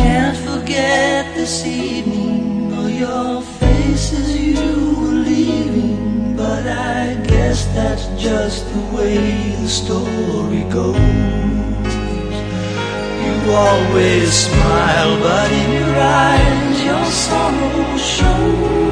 can't forget this evening or your face as you were leaving, but I guess that's just the way the story goes. You always smile, but in your eyes your sorrow shows.